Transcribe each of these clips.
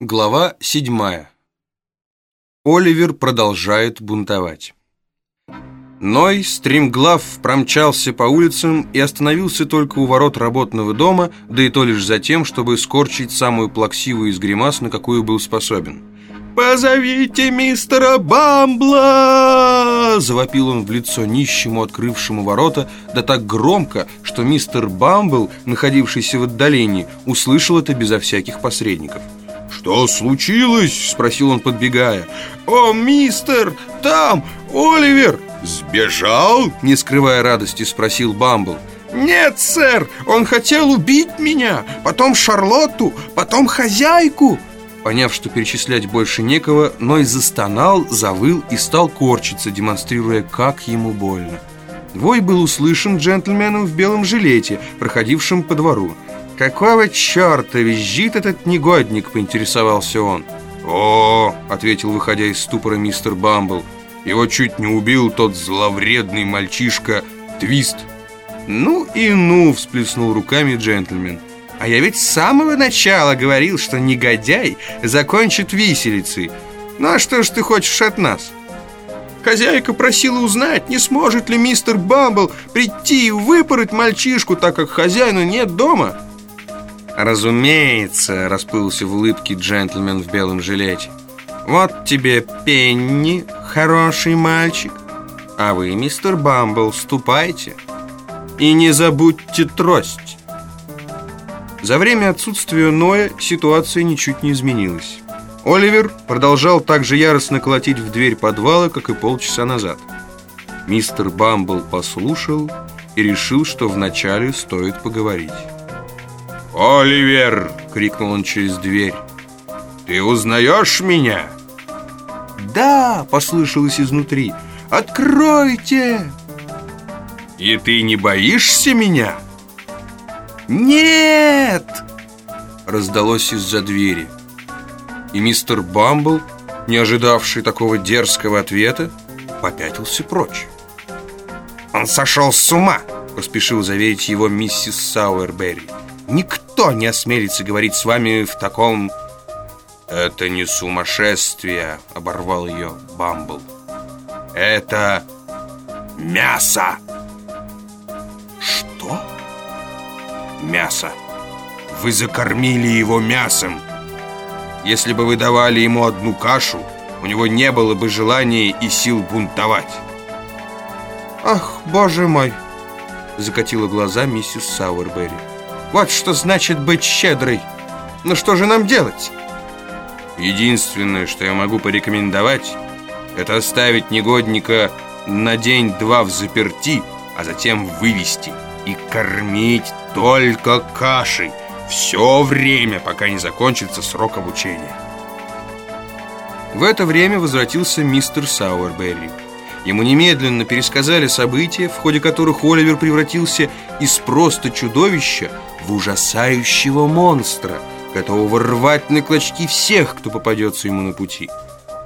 Глава седьмая. Оливер продолжает бунтовать. Ной, стремглав, промчался по улицам и остановился только у ворот работного дома, да и то лишь за тем, чтобы скорчить самую плаксивую из гримас, на какую был способен. «Позовите мистера Бамбла!» Завопил он в лицо нищему, открывшему ворота, да так громко, что мистер Бамбл, находившийся в отдалении, услышал это безо всяких посредников. «Что случилось?» – спросил он, подбегая. «О, мистер, там Оливер!» «Сбежал?» – не скрывая радости, спросил Бамбл. «Нет, сэр, он хотел убить меня, потом Шарлотту, потом хозяйку!» Поняв, что перечислять больше некого, Ной застонал, завыл и стал корчиться, демонстрируя, как ему больно. Вой был услышан джентльменом в белом жилете, проходившим по двору. «Какого черта визжит этот негодник?» – поинтересовался он. «О!» – ответил, выходя из ступора мистер Бамбл. «Его чуть не убил тот зловредный мальчишка Твист». «Ну и ну!» – всплеснул руками джентльмен. «А я ведь с самого начала говорил, что негодяй закончит виселицей. Ну а что ж ты хочешь от нас?» Хозяйка просила узнать, не сможет ли мистер Бамбл прийти и выпороть мальчишку, так как хозяина нет дома. «Разумеется», — расплылся в улыбке джентльмен в белом жилете. «Вот тебе Пенни, хороший мальчик. А вы, мистер Бамбл, ступайте. И не забудьте трость». За время отсутствия Ноя ситуация ничуть не изменилась. Оливер продолжал так же яростно колотить в дверь подвала, как и полчаса назад. Мистер Бамбл послушал и решил, что вначале стоит поговорить. «Оливер!» — крикнул он через дверь. «Ты узнаешь меня?» «Да!» — послышалось изнутри. «Откройте!» «И ты не боишься меня?» «Нет!» Раздалось из-за двери. И мистер Бамбл, не ожидавший такого дерзкого ответа, попятился прочь. «Он сошел с ума!» — поспешил заверить его миссис Сауэрберри. Никто не осмелится говорить с вами в таком... Это не сумасшествие, оборвал ее Бамбл. Это мясо. Что? Мясо. Вы закормили его мясом. Если бы вы давали ему одну кашу, у него не было бы желания и сил бунтовать. «Ах, боже мой!» Закатила глаза миссис Сауэрберри. Вот что значит быть щедрой. Ну что же нам делать? Единственное, что я могу порекомендовать, это оставить негодника на день-два в заперти, а затем вывести и кормить только кашей все время, пока не закончится срок обучения. В это время возвратился мистер Сауэрберри. Ему немедленно пересказали события, в ходе которых Оливер превратился из просто чудовища в ужасающего монстра, готового рвать на клочки всех, кто попадется ему на пути.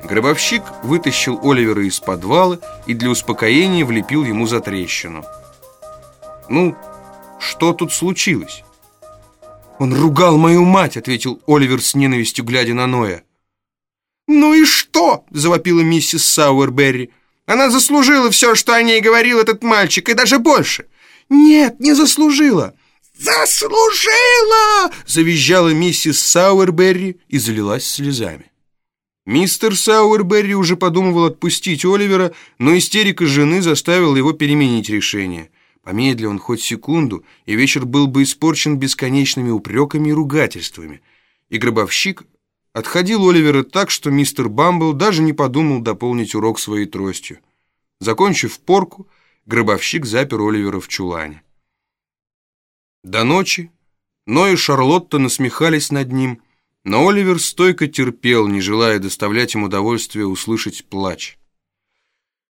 Гробовщик вытащил Оливера из подвала и для успокоения влепил ему за трещину. «Ну, что тут случилось?» «Он ругал мою мать», — ответил Оливер с ненавистью, глядя на Ноя. «Ну и что?» — завопила миссис Сауэрберри. Она заслужила все, что о ней говорил этот мальчик, и даже больше. Нет, не заслужила. «Заслужила!» — завизжала миссис Сауэрберри и залилась слезами. Мистер Сауэрберри уже подумывал отпустить Оливера, но истерика жены заставила его переменить решение. Помедли он хоть секунду, и вечер был бы испорчен бесконечными упреками и ругательствами. И гробовщик Отходил Оливера так, что мистер Бамбл даже не подумал дополнить урок своей тростью. Закончив порку, гробовщик запер Оливера в чулане. До ночи Ной и Шарлотта насмехались над ним, но Оливер стойко терпел, не желая доставлять им удовольствие услышать плач.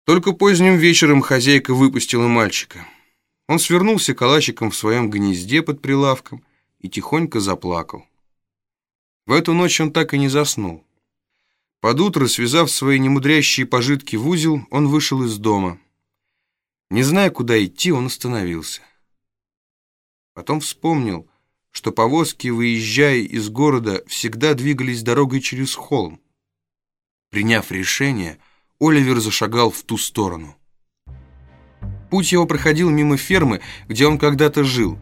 Только поздним вечером хозяйка выпустила мальчика. Он свернулся калачиком в своем гнезде под прилавком и тихонько заплакал. В эту ночь он так и не заснул. Под утро, связав свои немудрящие пожитки в узел, он вышел из дома. Не зная, куда идти, он остановился. Потом вспомнил, что повозки, выезжая из города, всегда двигались дорогой через холм. Приняв решение, Оливер зашагал в ту сторону. Путь его проходил мимо фермы, где он когда-то жил.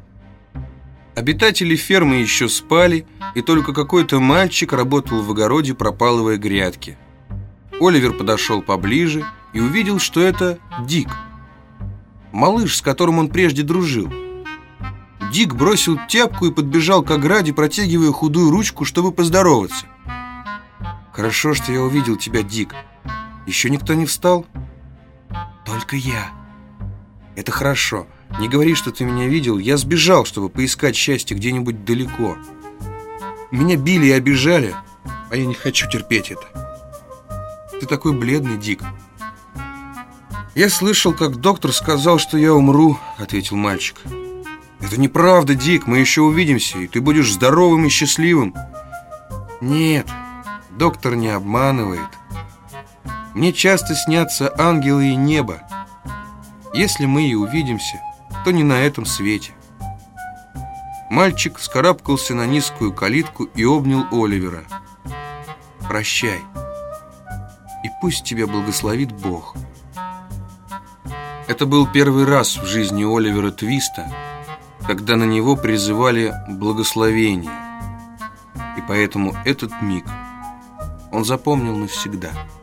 Обитатели фермы еще спали, и только какой-то мальчик работал в огороде, пропалывая грядки. Оливер подошел поближе и увидел, что это Дик, малыш, с которым он прежде дружил. Дик бросил тяпку и подбежал к ограде, протягивая худую ручку, чтобы поздороваться. «Хорошо, что я увидел тебя, Дик. Еще никто не встал?» «Только я». «Это хорошо. Не говори, что ты меня видел. Я сбежал, чтобы поискать счастье где-нибудь далеко. Меня били и обижали, а я не хочу терпеть это. Ты такой бледный, Дик». «Я слышал, как доктор сказал, что я умру», — ответил мальчик. «Это неправда, Дик, мы еще увидимся, и ты будешь здоровым и счастливым». «Нет, доктор не обманывает. Мне часто снятся ангелы и небо. Если мы и увидимся, то не на этом свете». Мальчик скарабкался на низкую калитку и обнял Оливера. «Прощай, и пусть тебя благословит Бог». Это был первый раз в жизни Оливера Твиста, когда на него призывали благословение. И поэтому этот миг он запомнил навсегда –